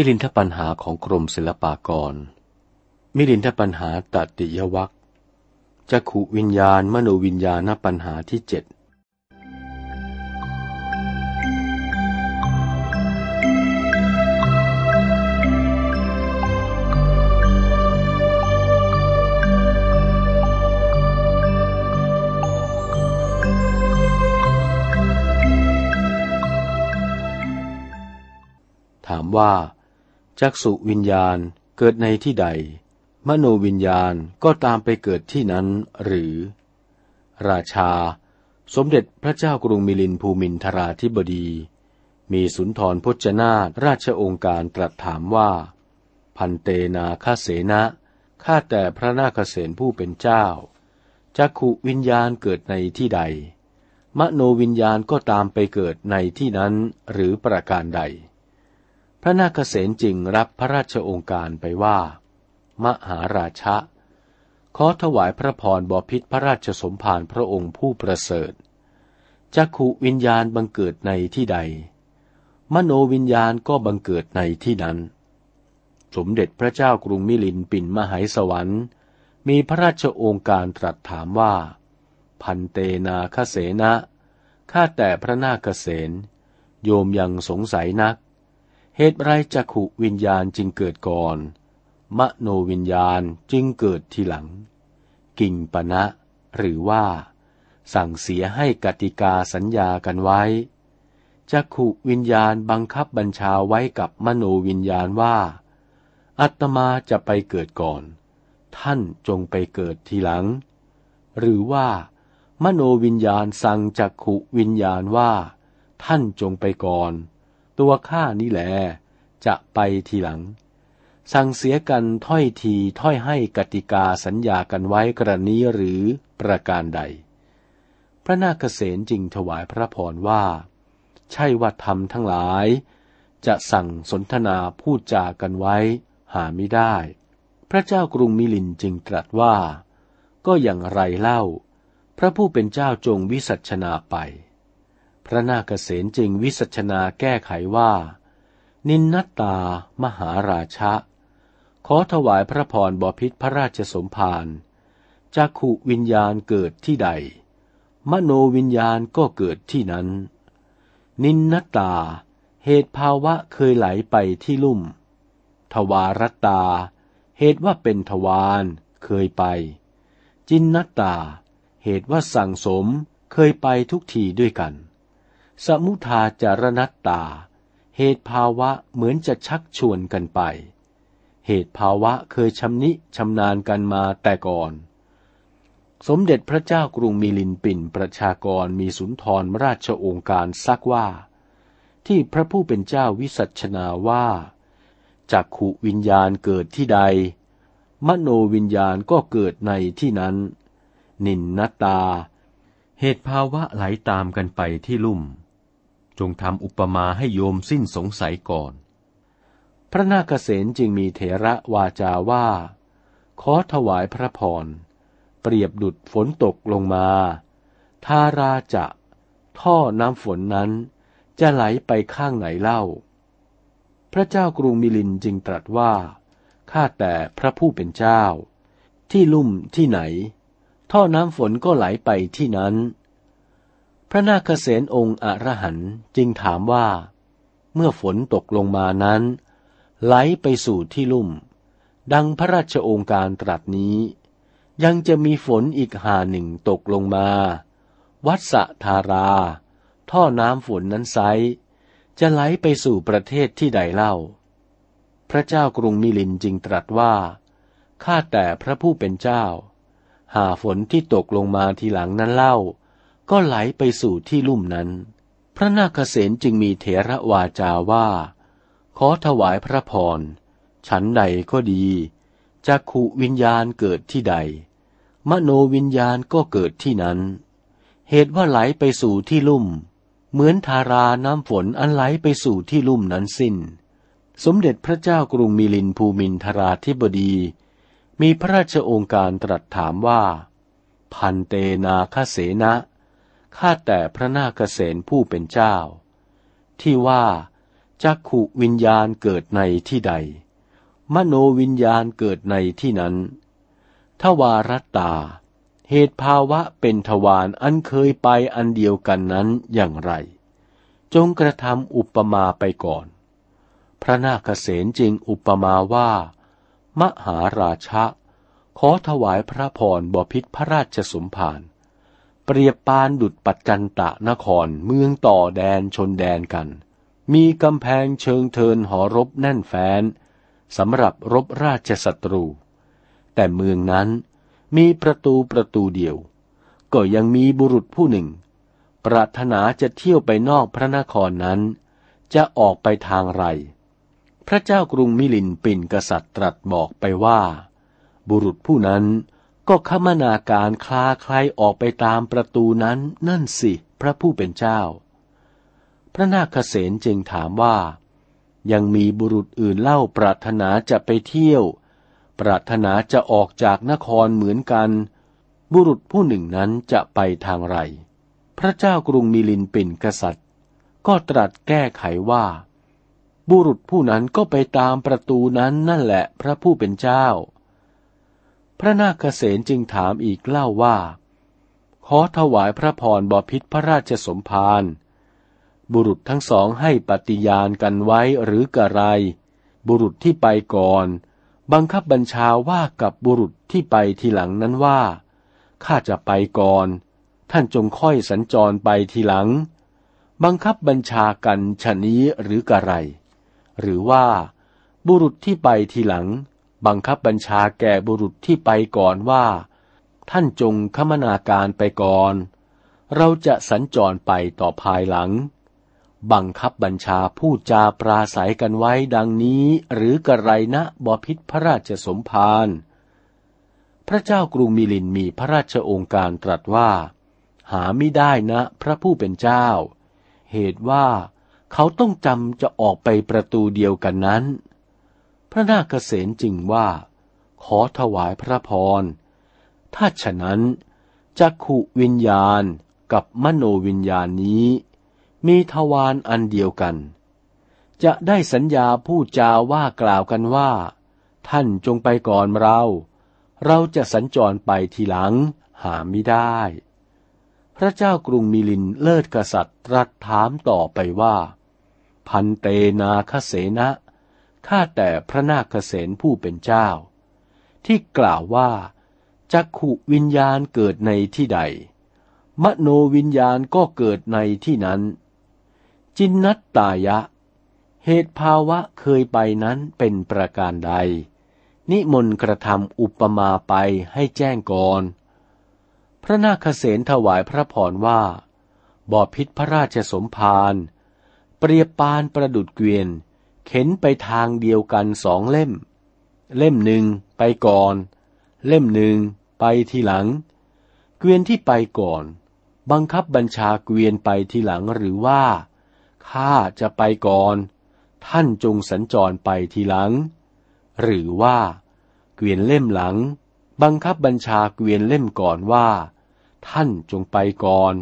มิลินทปัญหาของกรมศิลปากร มิลินทปัญหาตติยวัคจักขุวิญญาณ มโนวิญญาณปัญหาที่เจ็ดถามว่า จักสุวิญญาณเกิดในที่ใด มโนวิญญาณก็ตามไปเกิดที่นั้นหรือ ราชา สมเด็จพระเจ้ากรุงมิลินภูมินทราธิบดี มีสุนทรพจนาราชองค์การตรัสถามว่า พันเตนาคาเสนะข้าแต่พระนาคเษนผู้เป็นเจ้าจักขุวิญญาณเกิดในที่ใด มโนวิญญาณก็ตามไปเกิดในที่นั้นหรือประการใด พระนาคเษนจึงรับพระราชองค์การไปว่า มหาราชะ ขอถวายพระพรบพิษพระราชสมภารพระองค์ผู้ประเสริฐจักขุวิญญาณบังเกิดในที่ใด มโนวิญญาณก็บังเกิดในที่นั้น สมเด็จพระเจ้ากรุงมิลินปินมหายสวรรค์ มีพระราชองค์การตรัสถามว่า พันเตนาคเสนะข้าแต่พระนาคเษนโยมยังสงสัยนัก เหตุไรจักขุวิญญาณจึงเกิดก่อน มโนวิญญาณจึงเกิดทีหลัง กิ่งปณะ หรือว่า สั่งเสียให้กติกาสัญญากันไว้จักขุวิญญาณบังคับบัญชาไว้กับมโนวิญญาณว่า อัตมาจะไปเกิดก่อน ท่านจงไปเกิดทีหลัง หรือว่า มโนวิญญาณสั่งจักขุวิญญาณว่า ท่านจงไปก่อน ตัวข้านี่แหละจะไปทีหลัง สั่งเสียกันถ้อยทีถ้อยให้กติกาสัญญากันไว้กรณีหรือประการใด พระนาคเษนจึงถวายพระพรว่า ใช่ว่าธรรมทั้งหลาย จะสั่งสนทนาพูดจากันไว้หาไม่ได้ พระเจ้ากรุงมิลินจึงตรัสว่า ก็อย่างไรเล่า พระผู้เป็นเจ้าจงวิสัชนาไป พระนาคเษนจึงวิสัชนาแก้ไขว่า นินนัตามหาราชะ ขอถวายพระพรบพิษพระราชสมภารจักขุวิญญาณเกิดที่ใด มโนวิญญาณก็เกิดที่นั้น นินนัตา เหตุภาวะเคยไหลไปที่ลุ่ม ทวารตา เหตุว่าเป็นทวารเคยไป จินนัตตา เหตุว่าสั่งสมเคยไปทุกทีด้วยกัน สมุทาจารณัตตา เหตุภาวะเหมือนจะชักชวนกันไป เหตุภาวะเคยชำนิชำนาญกันมาแต่ก่อน สมเด็จพระเจ้ากรุงมิลินปินประชากรมีสุนทรราชองค์การซักว่า ที่พระผู้เป็นเจ้าวิสัชนาว่าจากขุวิญญาณเกิดที่ใด มโนวิญญาณก็เกิดในที่นั้น นินนตา เหตุภาวะไหลตามกันไปที่ลุ่ม จงทำอุปมาให้โยมสิ้นสงสัยก่อน พระนาคเษนจึงมีเถระวาจาว่า ขอถวายพระพร เปรียบดุดฝนตกลงมา ทาราจะ ท่อน้ำฝนนั้นจะไหลไปข้างไหนเล่า พระเจ้ากรุงมิลินจึงตรัสว่า ข้าแต่พระผู้เป็นเจ้า ที่ลุ่มที่ไหน ท่อน้ำฝนก็ไหลไปที่นั้น พระนาคเษนองค์อรหันต์จึงถามว่า เมื่อฝนตกลงมานั้น ไหลไปสู่ที่ลุ่ม ดังพระราชองค์การตรัสนี้ ยังจะมีฝนอีกหาหนึ่งตกลงมา วัดสะธารา ท่อน้ำฝนนั้นไซจะไหลไปสู่ประเทศที่ใดเล่า พระเจ้ากรุงมิลินจึงตรัสว่า ข้าแต่พระผู้เป็นเจ้า หาฝนที่ตกลงมาทีหลังนั้นเล่า ก็ไหลไปสู่ที่ลุ่มนั้น พระนาคเษนจึงมีเถระวาจาว่า ขอถวายพระพร ฉันใดก็ดี จักขุวิญญาณเกิดที่ใด มโนวิญญาณก็เกิดที่นั้น เหตุว่าไหลไปสู่ที่ลุ่ม เหมือนทาราน้ำฝนอันไหลไปสู่ที่ลุ่มนั้นสิน้น สมเด็จพระเจ้ากรุงมิลินภูมินทราธิบดี มีพระราชองค์การตรัสถามว่า พันเตนาคเสนะ ข้าแต่พระนาคเษนผู้เป็นเจ้า ที่ว่าจักขุวิญญาณเกิดในที่ใด มโนวิญญาณเกิดในที่นั้น ทวารตา เหตุภาวะเป็นทวารอันเคยไปอันเดียวกันนั้นอย่างไร จงกระทำอุปมาไปก่อน พระนาคเษนจึงอุปมาว่า มหาราชะ ขอถวายพระพรบพิษพระราชสมภาร เปรียบปานดุดปัจจันตะนครเมืองต่อแดนชนแดนกัน มีกำแพงเชิงเทินหอรบแน่นแฟ้นสำหรับรบราชศัตรู แต่เมืองนั้นมีประตูประตูเดียว ก็ยังมีบุรุษผู้หนึ่ง ปรารถนาจะเที่ยวไปนอกพระนครนั้น จะออกไปทางไร พระเจ้ากรุงมิลินปินกษัตริย์ตรัสบอกไปว่า บุรุษผู้นั้น ก็ขมนาการคลาใครออกไปตามประตูนั้นนั่นสิ พระผู้เป็นเจ้า พระนาคเษนจึงถามว่า ยังมีบุรุษอื่นเล่าปรารถนาจะไปเที่ยว ปรารถนาจะออกจากนครเหมือนกัน บุรุษผู้หนึ่งนั้นจะไปทางไร พระเจ้ากรุงมิลินปินกษัตริย์ ก็ตรัสแก้ไขว่า บุรุษผู้นั้นก็ไปตามประตูนั้นนั่นแหละพระผู้เป็นเจ้า พระนาคเษนจึงถามอีกเล่าว่า ขอถวายพระพรบพิษพระราชสมภารบุรุษทั้งสองให้ปฏิญาณกันไว้หรือกระไร บุรุษที่ไปก่อน บังคับบัญชาว่ากับบุรุษที่ไปทีหลังนั้นว่าข้าจะไปก่อน ท่านจงค่อยสัญจรไปทีหลัง บังคับบัญชากันชะนี้หรือกระไร หรือว่า บุรุษที่ไปทีหลัง บังคับบัญชาแก่บุรุษที่ไปก่อนว่า ท่านจงคมนาการไปก่อน เราจะสัญจรไปต่อภายหลัง บังคับบัญชาพูดจาปราศัยกันไว้ดังนี้หรือกระไรนะบพิษพระราชสมภารพระเจ้ากรุงมิลินมีพระราชองค์การตรัสว่า หาไม่ได้นะพระผู้เป็นเจ้า เหตุว่าเขาต้องจำจะออกไปประตูเดียวกันนั้น พระนาคเษนจึงว่า ขอถวายพระพร ถ้าฉะนั้นจักขุวิญญาณกับมโนวิญญาณนี้ มีทวารอันเดียวกัน จะได้สัญญาพูดจาว่ากล่าวกันว่า ท่านจงไปก่อนเรา เราจะสัญจรไปทีหลังหาไม่ได้ พระเจ้ากรุงมิลินเลิศกษัตริย์ตรัสถามต่อไปว่า พันเตนาคเสนะ ข้าแต่พระนาคเสนผู้เป็นเจ้า ที่กล่าวว่าจักขุวิญญาณเกิดในที่ใด มโนวิญญาณก็เกิดในที่นั้น จินนัตตายะ เหตุภาวะเคยไปนั้นเป็นประการใด นิมนต์กระทำอุปมาไปให้แจ้งก่อน พระนาคเษนถวายพระพรว่าบ่อพิษพระราชสมภารเปรียบปานประดุดเกวียน เข็นไปทางเดียวกันสองเล่ม เล่มหนึ่งไปก่อน เล่มหนึ่งไปทีหลัง เกวียนที่ไปก่อน บังคับบัญชาเกวียนไปทีหลังหรือว่าข้าจะไปก่อน ท่านจงสัญจรไปทีหลัง หรือว่า เกวียนเล่มหลัง บังคับบัญชาเกวียนเล่มก่อนว่า ท่านจงไปก่อน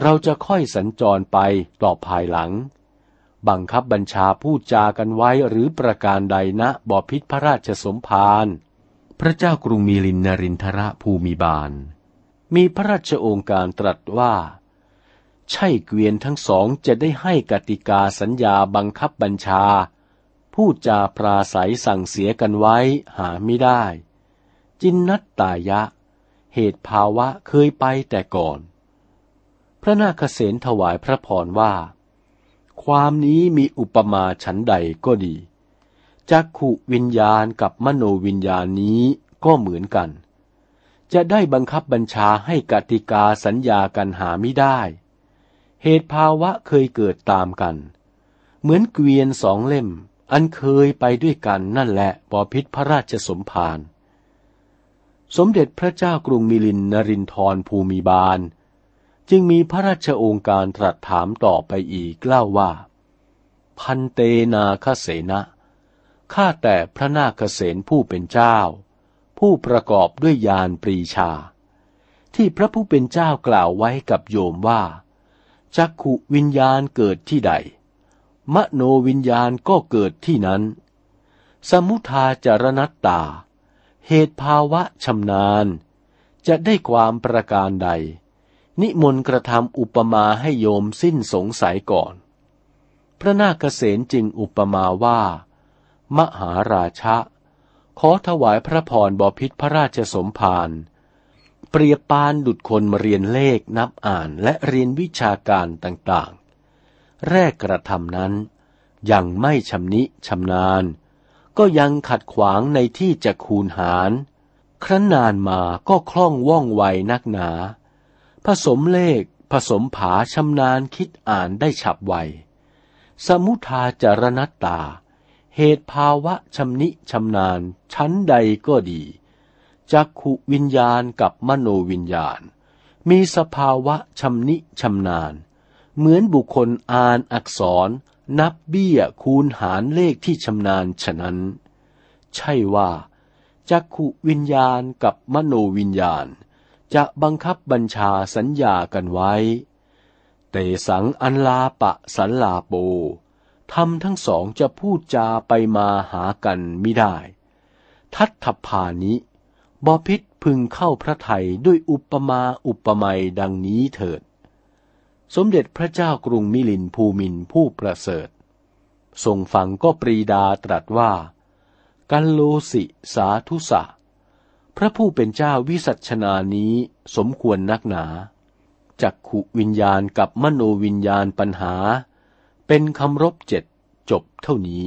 เราจะค่อยสัญจรไปต่อภายหลัง บังคับบัญชาพูดจากันไว้หรือประการใดนะบอพิษพระราชสมภารพระเจ้ากรุงมีลินนรินทระภูมิบาล มีพระราชโอการตรัสว่า ใช่เกวียนทั้งสองจะได้ให้กติกาสัญญาบังคับบัญชา พูดจาปราศัยสั่งเสียกันไว้หาไม่ได้ จินนัตตายะ เหตุภาวะเคยไปแต่ก่อน พระนาคเษนถวายพระพรว่า ความนี้มีอุปมาฉันใดก็ดี จักขุวิญญาณกับมโนวิญญาณนี้ก็เหมือนกัน จะได้บังคับบัญชาให้กติกาสัญญากันหาไม่ได้ เหตุภาวะเคยเกิดตามกัน เหมือนเกวียนสองเล่ม อันเคยไปด้วยกันนั่นแหละบอพิษพระราชสมภาร สมเด็จพระเจ้ากรุงมิลินนรินทรภูมิบาล จึงมีพระราชโองการตรัสถามต่อไปอีกเล่าว่า พันเตนาคเสนะข้าแต่พระนาคเสนผู้เป็นเจ้า ผู้ประกอบด้วยยานปรีชา ที่พระผู้เป็นเจ้ากล่าวไว้กับโยมว่าจักขุวิญญาณเกิดที่ใด มโนวิญญาณก็เกิดที่นั้น สมุทาจารนัตตา เหตุภาวะชำนาญ จะได้ความประการใด นิมนต์กระทำอุปมาให้โยมสิ้นสงสัยก่อน พระนาคเษนจึงอุปมาว่า มหาราชะ ขอถวายพระพรบพิษพระราชสมภารเปรียบปานดุดคนมาเรียนเลขนับอ่านและเรียนวิชาการต่างๆ แรกกระทำนั้น ยังไม่ชำนิชำนาญ ก็ยังขัดขวางในที่จะคูณหาร ครั้นนานมาก็คล่องว่องไวนักหนา ผสมเลข ผสมผาชำนาญคิดอ่านได้ฉับไว สมุทาจารณตา เหตุภาวะชำนิชำนาญ ชั้นใดก็ดีจักขุวิญญาณกับมโนวิญญาณ มีสภาวะชำนิชำนาญ เหมือนบุคคลอ่านอักษร นับเบี้ยคูณหารเลขที่ชำนาญฉะนั้น ใช่ว่าจักขุวิญญาณกับมโนวิญญาณ จะบังคับบัญชาสัญญากันไว้ เตสังอันลาปะสันลาโปทำทั้งสองจะพูดจาไปมาหากันไม่ได้ ทัตถพานิบอพิษพึงเข้าพระไทยด้วยอุปมาอุปไมยดังนี้เถิด สมเด็จพระเจ้ากรุงมิลินภูมินผู้ประเสริฐ ทรงฟังก็ปรีดาตรัสว่า กันโลสิสาธุสะ พระผู้เป็นเจ้าวิสัชนานี้สมควรนักหนาจักขุวิญญาณกับมโนวิญญาณปัญหา เป็นคำรบเจ็ดจบเท่านี้